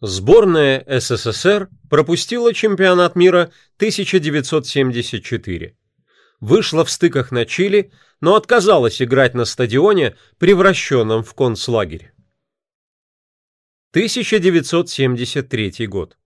Сборная СССР пропустила чемпионат мира 1974. Вышла в стыках на Чили, но отказалась играть на стадионе, превращенном в концлагерь. 1973 год.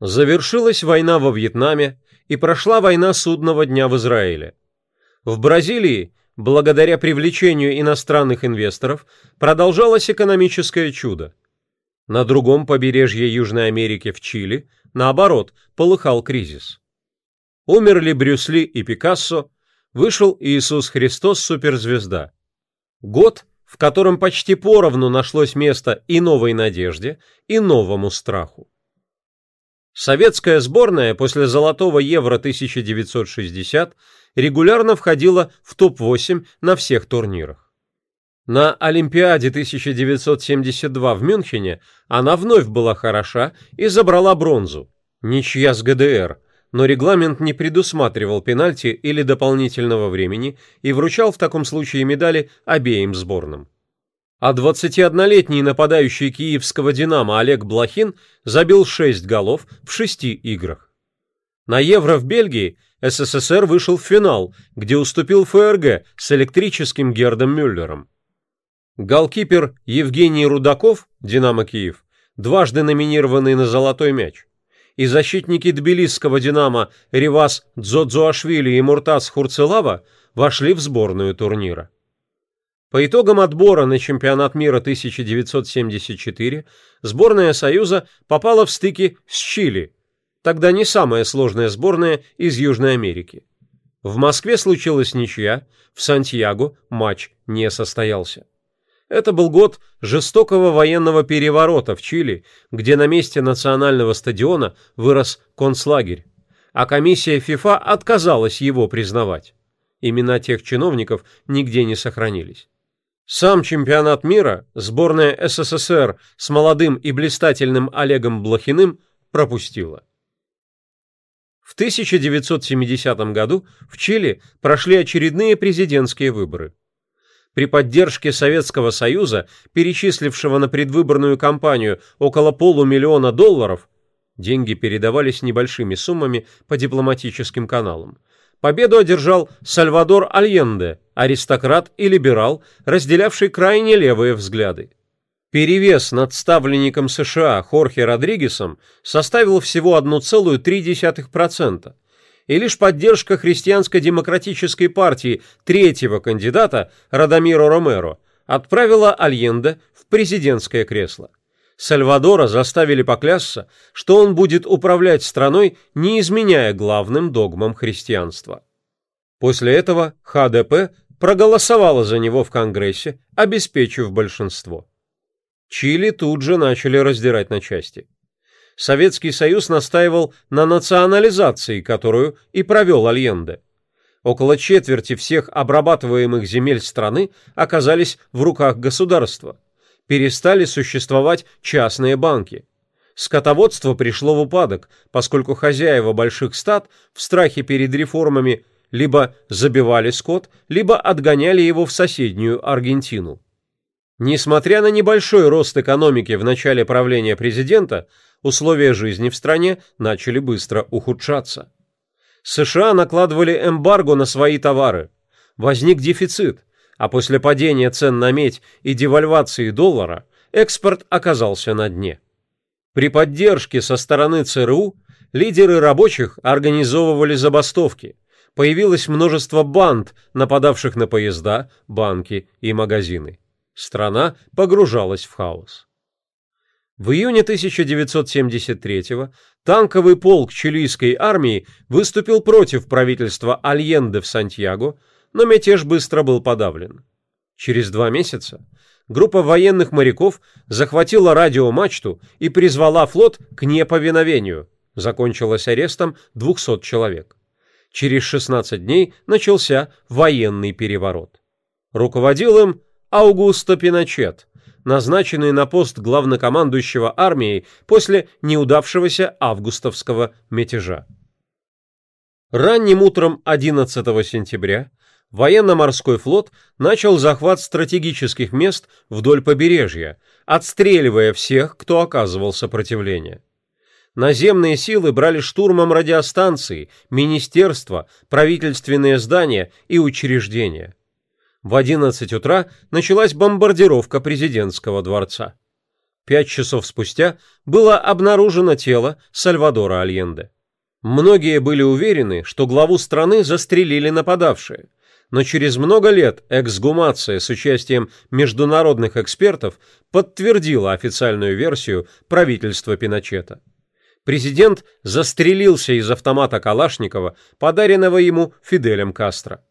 Завершилась война во Вьетнаме и прошла война судного дня в Израиле. В Бразилии, благодаря привлечению иностранных инвесторов, продолжалось экономическое чудо. На другом побережье Южной Америки в Чили, наоборот, полыхал кризис. Умерли Брюсли и Пикассо, вышел Иисус Христос суперзвезда. Год, в котором почти поровну нашлось место и новой надежде, и новому страху. Советская сборная после Золотого Евро 1960 регулярно входила в топ-8 на всех турнирах. На Олимпиаде 1972 в Мюнхене она вновь была хороша и забрала бронзу. Ничья с ГДР, но регламент не предусматривал пенальти или дополнительного времени и вручал в таком случае медали обеим сборным. А 21-летний нападающий киевского «Динамо» Олег Блохин забил 6 голов в 6 играх. На Евро в Бельгии СССР вышел в финал, где уступил ФРГ с электрическим Гердом Мюллером. Голкипер Евгений Рудаков, Динамо Киев, дважды номинированный на «Золотой мяч», и защитники тбилисского «Динамо» Ривас Дзодзуашвили и Муртаз Хурцелава вошли в сборную турнира. По итогам отбора на чемпионат мира 1974 сборная Союза попала в стыки с Чили, тогда не самая сложная сборная из Южной Америки. В Москве случилась ничья, в Сантьяго матч не состоялся. Это был год жестокого военного переворота в Чили, где на месте национального стадиона вырос концлагерь, а комиссия ФИФА отказалась его признавать. Имена тех чиновников нигде не сохранились. Сам чемпионат мира сборная СССР с молодым и блистательным Олегом Блохиным пропустила. В 1970 году в Чили прошли очередные президентские выборы при поддержке Советского Союза, перечислившего на предвыборную кампанию около полумиллиона долларов, деньги передавались небольшими суммами по дипломатическим каналам. Победу одержал Сальвадор Альенде, аристократ и либерал, разделявший крайне левые взгляды. Перевес над ставленником США Хорхе Родригесом составил всего 1,3%, и лишь поддержка христианско-демократической партии третьего кандидата Радамиро Ромеро отправила Альенде в президентское кресло. Сальвадора заставили поклясться, что он будет управлять страной, не изменяя главным догмам христианства. После этого ХДП проголосовала за него в Конгрессе, обеспечив большинство. Чили тут же начали раздирать на части. Советский Союз настаивал на национализации, которую и провел Альенде. Около четверти всех обрабатываемых земель страны оказались в руках государства. Перестали существовать частные банки. Скотоводство пришло в упадок, поскольку хозяева больших стад в страхе перед реформами либо забивали скот, либо отгоняли его в соседнюю Аргентину. Несмотря на небольшой рост экономики в начале правления президента, условия жизни в стране начали быстро ухудшаться. США накладывали эмбарго на свои товары. Возник дефицит, а после падения цен на медь и девальвации доллара экспорт оказался на дне. При поддержке со стороны ЦРУ лидеры рабочих организовывали забастовки. Появилось множество банд, нападавших на поезда, банки и магазины. Страна погружалась в хаос. В июне 1973-го танковый полк чилийской армии выступил против правительства Альенде в Сантьяго, но мятеж быстро был подавлен. Через два месяца группа военных моряков захватила радиомачту и призвала флот к неповиновению. Закончилось арестом 200 человек. Через 16 дней начался военный переворот. Руководил им Аугусто Пиночет – назначенный на пост главнокомандующего армией после неудавшегося августовского мятежа. Ранним утром 11 сентября военно-морской флот начал захват стратегических мест вдоль побережья, отстреливая всех, кто оказывал сопротивление. Наземные силы брали штурмом радиостанции, министерства, правительственные здания и учреждения. В 11 утра началась бомбардировка президентского дворца. Пять часов спустя было обнаружено тело Сальвадора Альенде. Многие были уверены, что главу страны застрелили нападавшие, но через много лет эксгумация с участием международных экспертов подтвердила официальную версию правительства Пиночета. Президент застрелился из автомата Калашникова, подаренного ему Фиделем Кастро.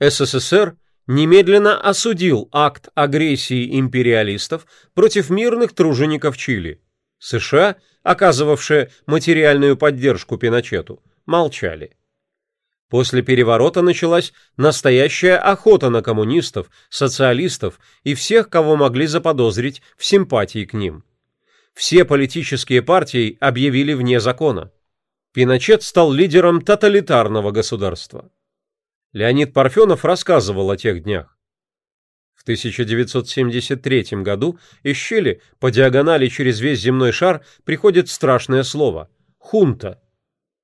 СССР немедленно осудил акт агрессии империалистов против мирных тружеников Чили. США, оказывавшие материальную поддержку Пиночету, молчали. После переворота началась настоящая охота на коммунистов, социалистов и всех, кого могли заподозрить в симпатии к ним. Все политические партии объявили вне закона. Пиночет стал лидером тоталитарного государства. Леонид Парфенов рассказывал о тех днях. В 1973 году из Чили по диагонали через весь земной шар приходит страшное слово – хунта.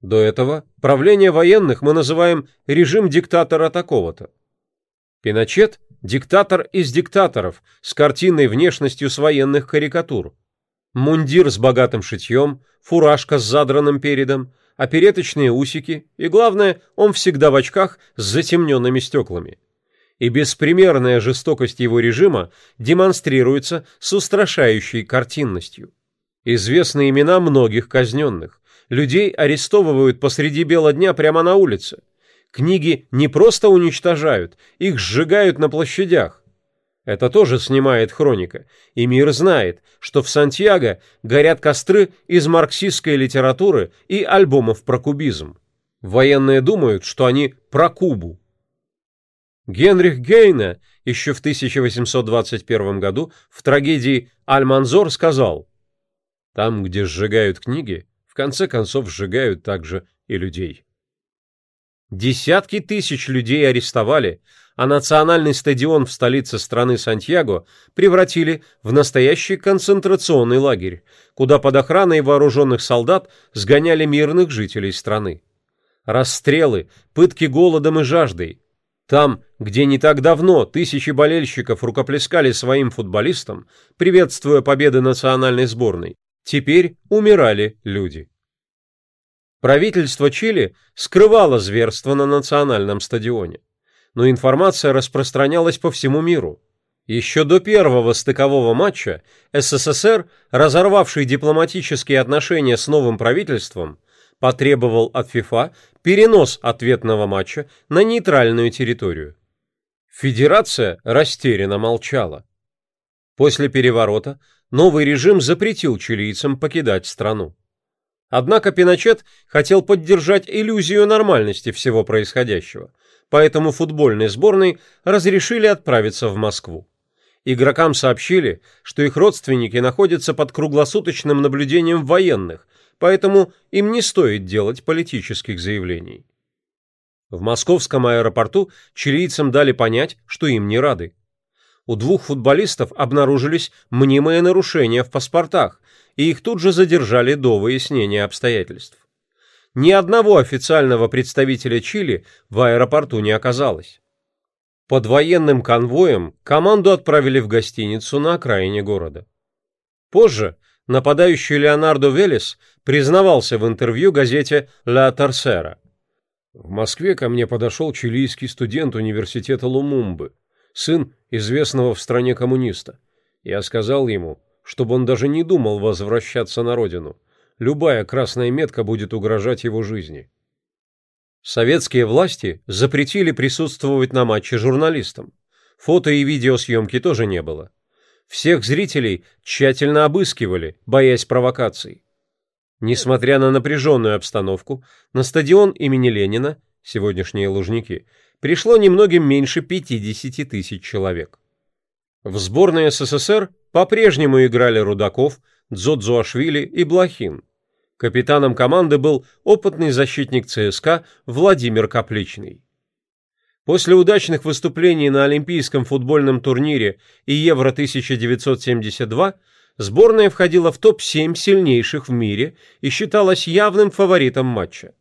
До этого правление военных мы называем режим диктатора такого-то. Пиночет – диктатор из диктаторов с картинной внешностью с военных карикатур. Мундир с богатым шитьем, фуражка с задранным передом, опереточные усики и, главное, он всегда в очках с затемненными стеклами. И беспримерная жестокость его режима демонстрируется с устрашающей картинностью. Известны имена многих казненных. Людей арестовывают посреди бела дня прямо на улице. Книги не просто уничтожают, их сжигают на площадях. Это тоже снимает хроника, и мир знает, что в Сантьяго горят костры из марксистской литературы и альбомов про кубизм. Военные думают, что они про Кубу. Генрих Гейне еще в 1821 году в трагедии «Аль-Манзор» сказал «Там, где сжигают книги, в конце концов сжигают также и людей». Десятки тысяч людей арестовали, а национальный стадион в столице страны Сантьяго превратили в настоящий концентрационный лагерь, куда под охраной вооруженных солдат сгоняли мирных жителей страны. Расстрелы, пытки голодом и жаждой. Там, где не так давно тысячи болельщиков рукоплескали своим футболистам, приветствуя победы национальной сборной, теперь умирали люди. Правительство Чили скрывало зверство на национальном стадионе но информация распространялась по всему миру. Еще до первого стыкового матча СССР, разорвавший дипломатические отношения с новым правительством, потребовал от ФИФА перенос ответного матча на нейтральную территорию. Федерация растерянно молчала. После переворота новый режим запретил чилийцам покидать страну. Однако Пиночет хотел поддержать иллюзию нормальности всего происходящего – поэтому футбольной сборной разрешили отправиться в Москву. Игрокам сообщили, что их родственники находятся под круглосуточным наблюдением военных, поэтому им не стоит делать политических заявлений. В московском аэропорту чилийцам дали понять, что им не рады. У двух футболистов обнаружились мнимые нарушения в паспортах, и их тут же задержали до выяснения обстоятельств ни одного официального представителя Чили в аэропорту не оказалось. Под военным конвоем команду отправили в гостиницу на окраине города. Позже нападающий Леонардо Велес признавался в интервью газете «Ла Торсера». В Москве ко мне подошел чилийский студент университета Лумумбы, сын известного в стране коммуниста. Я сказал ему, чтобы он даже не думал возвращаться на родину – любая красная метка будет угрожать его жизни. Советские власти запретили присутствовать на матче журналистам. Фото и видеосъемки тоже не было. Всех зрителей тщательно обыскивали, боясь провокаций. Несмотря на напряженную обстановку, на стадион имени Ленина, сегодняшние Лужники, пришло немногим меньше 50 тысяч человек. В сборной СССР по-прежнему играли Рудаков, Дзодзуашвили и Блохин. Капитаном команды был опытный защитник ЦСКА Владимир Капличный. После удачных выступлений на Олимпийском футбольном турнире и Евро-1972 сборная входила в топ-7 сильнейших в мире и считалась явным фаворитом матча.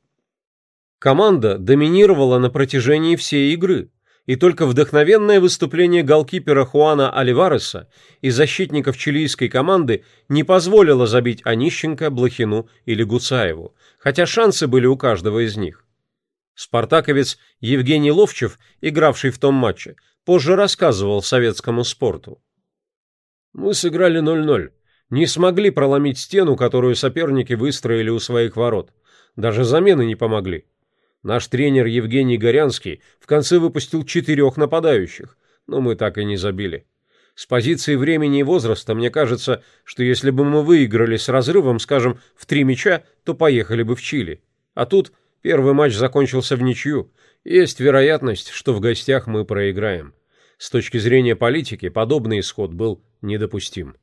Команда доминировала на протяжении всей игры, и только вдохновенное выступление голкипера Хуана Оливареса и защитников чилийской команды не позволило забить Онищенко, Блохину или Гуцаеву, хотя шансы были у каждого из них. Спартаковец Евгений Ловчев, игравший в том матче, позже рассказывал советскому спорту. «Мы сыграли 0-0. Не смогли проломить стену, которую соперники выстроили у своих ворот. Даже замены не помогли. Наш тренер Евгений Горянский в конце выпустил четырех нападающих, но мы так и не забили. С позиции времени и возраста мне кажется, что если бы мы выиграли с разрывом, скажем, в три мяча, то поехали бы в Чили. А тут Первый матч закончился в ничью. Есть вероятность, что в гостях мы проиграем. С точки зрения политики, подобный исход был недопустим.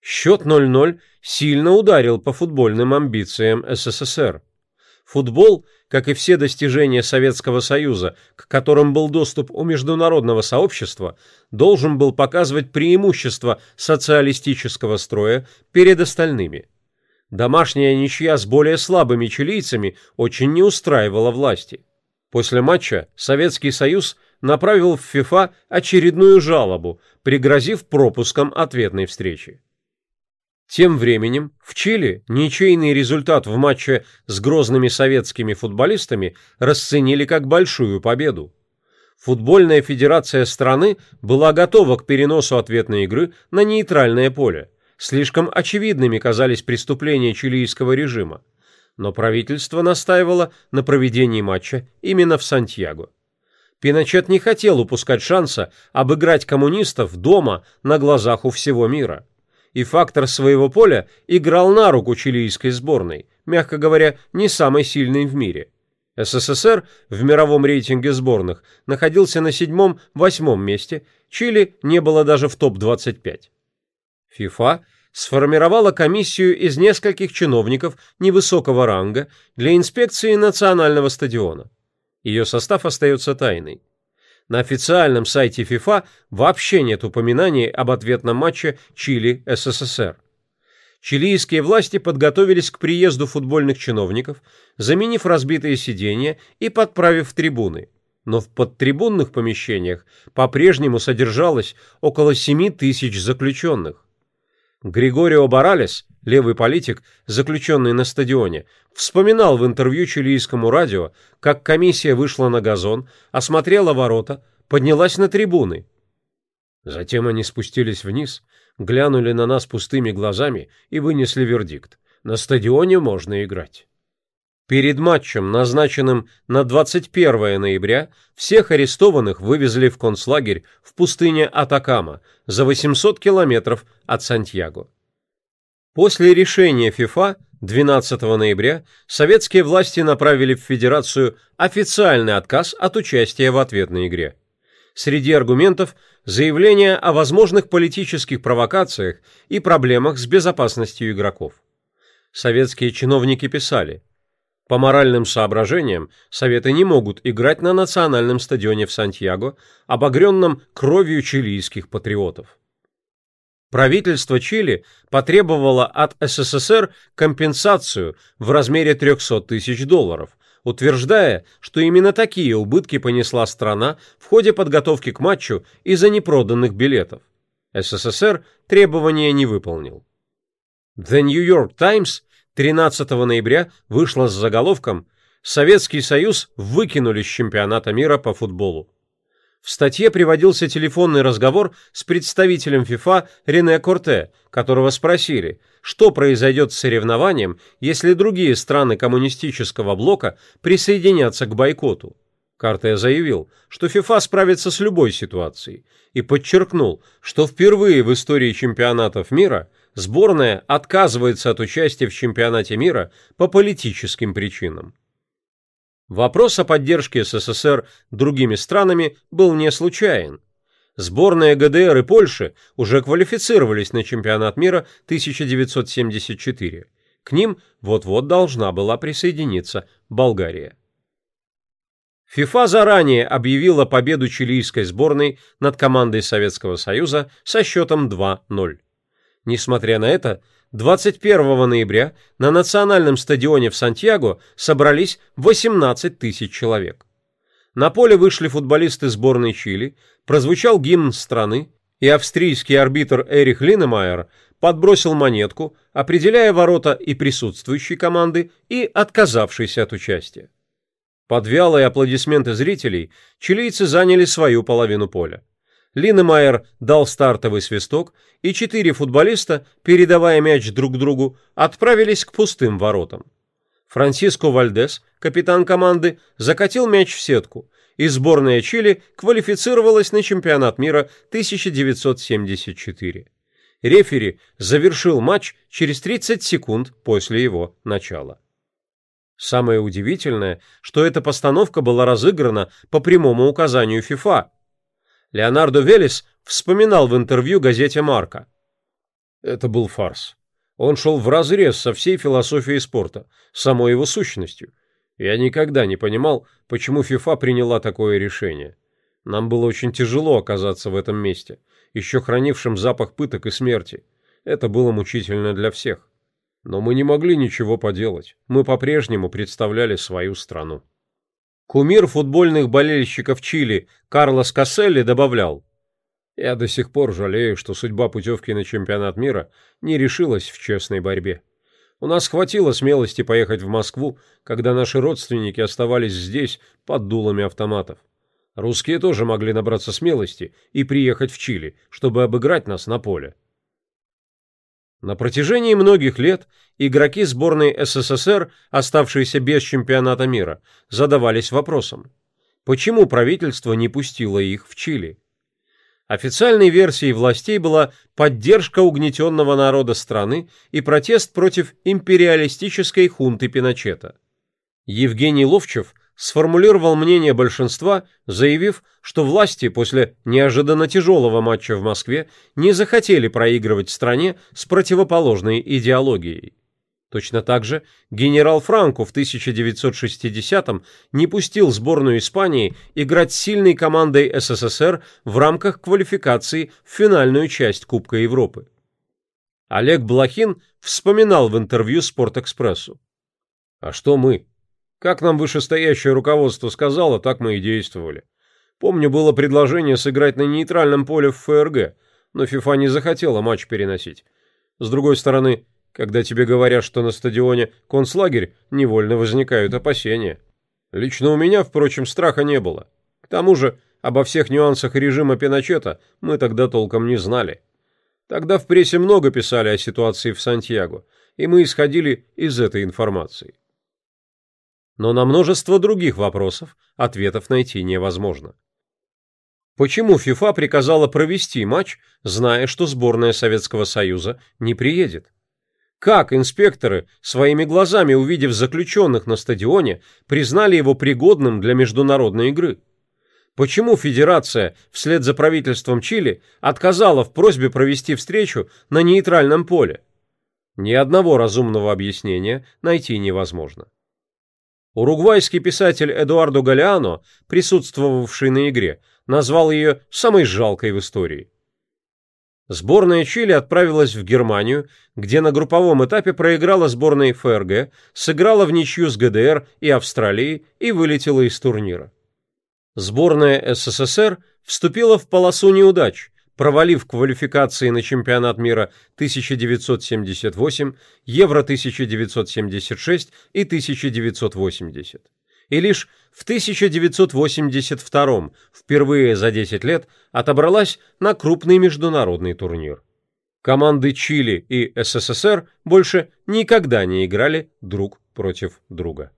Счет 0-0 сильно ударил по футбольным амбициям СССР. Футбол, как и все достижения Советского Союза, к которым был доступ у международного сообщества, должен был показывать преимущество социалистического строя перед остальными – Домашняя ничья с более слабыми чилийцами очень не устраивала власти. После матча Советский Союз направил в ФИФА очередную жалобу, пригрозив пропуском ответной встречи. Тем временем в Чили ничейный результат в матче с грозными советскими футболистами расценили как большую победу. Футбольная федерация страны была готова к переносу ответной игры на нейтральное поле – Слишком очевидными казались преступления чилийского режима, но правительство настаивало на проведении матча именно в Сантьяго. Пиночет не хотел упускать шанса обыграть коммунистов дома на глазах у всего мира. И фактор своего поля играл на руку чилийской сборной, мягко говоря, не самой сильной в мире. СССР в мировом рейтинге сборных находился на седьмом-восьмом месте, Чили не было даже в топ-25. ФИФА сформировала комиссию из нескольких чиновников невысокого ранга для инспекции национального стадиона. Ее состав остается тайной. На официальном сайте ФИФА вообще нет упоминаний об ответном матче Чили-СССР. Чилийские власти подготовились к приезду футбольных чиновников, заменив разбитые сиденья и подправив трибуны. Но в подтрибунных помещениях по-прежнему содержалось около 7 тысяч заключенных. Григорио Баралес, левый политик, заключенный на стадионе, вспоминал в интервью чилийскому радио, как комиссия вышла на газон, осмотрела ворота, поднялась на трибуны. Затем они спустились вниз, глянули на нас пустыми глазами и вынесли вердикт. На стадионе можно играть. Перед матчем, назначенным на 21 ноября, всех арестованных вывезли в концлагерь в пустыне Атакама за 800 километров от Сантьяго. После решения ФИФА 12 ноября советские власти направили в Федерацию официальный отказ от участия в ответной игре. Среди аргументов – заявление о возможных политических провокациях и проблемах с безопасностью игроков. Советские чиновники писали – по моральным соображениям Советы не могут играть на национальном стадионе в Сантьяго, обогренном кровью чилийских патриотов. Правительство Чили потребовало от СССР компенсацию в размере 300 тысяч долларов, утверждая, что именно такие убытки понесла страна в ходе подготовки к матчу из-за непроданных билетов. СССР требования не выполнил. The New York Times 13 ноября вышла с заголовком «Советский Союз выкинули с чемпионата мира по футболу». В статье приводился телефонный разговор с представителем ФИФА Рене Корте, которого спросили, что произойдет с соревнованием, если другие страны коммунистического блока присоединятся к бойкоту. Карте заявил, что ФИФА справится с любой ситуацией и подчеркнул, что впервые в истории чемпионатов мира сборная отказывается от участия в чемпионате мира по политическим причинам. Вопрос о поддержке СССР другими странами был не случайен. Сборная ГДР и Польши уже квалифицировались на чемпионат мира 1974. К ним вот-вот должна была присоединиться Болгария. ФИФА заранее объявила победу чилийской сборной над командой Советского Союза со счетом 2-0. Несмотря на это, 21 ноября на национальном стадионе в Сантьяго собрались 18 тысяч человек. На поле вышли футболисты сборной Чили, прозвучал гимн страны, и австрийский арбитр Эрих Линемайер подбросил монетку, определяя ворота и присутствующей команды, и отказавшейся от участия. Под вялые аплодисменты зрителей чилийцы заняли свою половину поля. Линемайер дал стартовый свисток, и четыре футболиста, передавая мяч друг другу, отправились к пустым воротам. Франсиско Вальдес, капитан команды, закатил мяч в сетку, и сборная Чили квалифицировалась на чемпионат мира 1974. Рефери завершил матч через 30 секунд после его начала. Самое удивительное, что эта постановка была разыграна по прямому указанию ФИФА. Леонардо Велес вспоминал в интервью газете «Марка». Это был фарс. Он шел вразрез со всей философией спорта, самой его сущностью. Я никогда не понимал, почему ФИФА приняла такое решение. Нам было очень тяжело оказаться в этом месте, еще хранившем запах пыток и смерти. Это было мучительно для всех. Но мы не могли ничего поделать. Мы по-прежнему представляли свою страну. Кумир футбольных болельщиков Чили Карлос Касселли добавлял, «Я до сих пор жалею, что судьба путевки на чемпионат мира не решилась в честной борьбе. У нас хватило смелости поехать в Москву, когда наши родственники оставались здесь под дулами автоматов. Русские тоже могли набраться смелости и приехать в Чили, чтобы обыграть нас на поле. На протяжении многих лет игроки сборной СССР, оставшиеся без чемпионата мира, задавались вопросом, почему правительство не пустило их в Чили? Официальной версией властей была поддержка угнетенного народа страны и протест против империалистической хунты Пиночета. Евгений Ловчев сформулировал мнение большинства, заявив, что власти после неожиданно тяжелого матча в Москве не захотели проигрывать стране с противоположной идеологией. Точно так же генерал Франко в 1960-м не пустил сборную Испании играть с сильной командой СССР в рамках квалификации в финальную часть Кубка Европы. Олег Блохин вспоминал в интервью «Спортэкспрессу». «А что мы? Как нам вышестоящее руководство сказало, так мы и действовали. Помню, было предложение сыграть на нейтральном поле в ФРГ, но ФИФА не захотела матч переносить. С другой стороны, когда тебе говорят, что на стадионе концлагерь, невольно возникают опасения. Лично у меня, впрочем, страха не было. К тому же, обо всех нюансах режима Пиночета мы тогда толком не знали. Тогда в прессе много писали о ситуации в Сантьяго, и мы исходили из этой информации но на множество других вопросов ответов найти невозможно. Почему ФИФА приказала провести матч, зная, что сборная Советского Союза не приедет? Как инспекторы, своими глазами увидев заключенных на стадионе, признали его пригодным для международной игры? Почему Федерация, вслед за правительством Чили, отказала в просьбе провести встречу на нейтральном поле? Ни одного разумного объяснения найти невозможно. Уругвайский писатель Эдуардо Галиано, присутствовавший на игре, назвал ее самой жалкой в истории. Сборная Чили отправилась в Германию, где на групповом этапе проиграла сборной ФРГ, сыграла в ничью с ГДР и Австралией и вылетела из турнира. Сборная СССР вступила в полосу неудач, провалив квалификации на чемпионат мира 1978, Евро 1976 и 1980. И лишь в 1982 впервые за 10 лет отобралась на крупный международный турнир. Команды Чили и СССР больше никогда не играли друг против друга.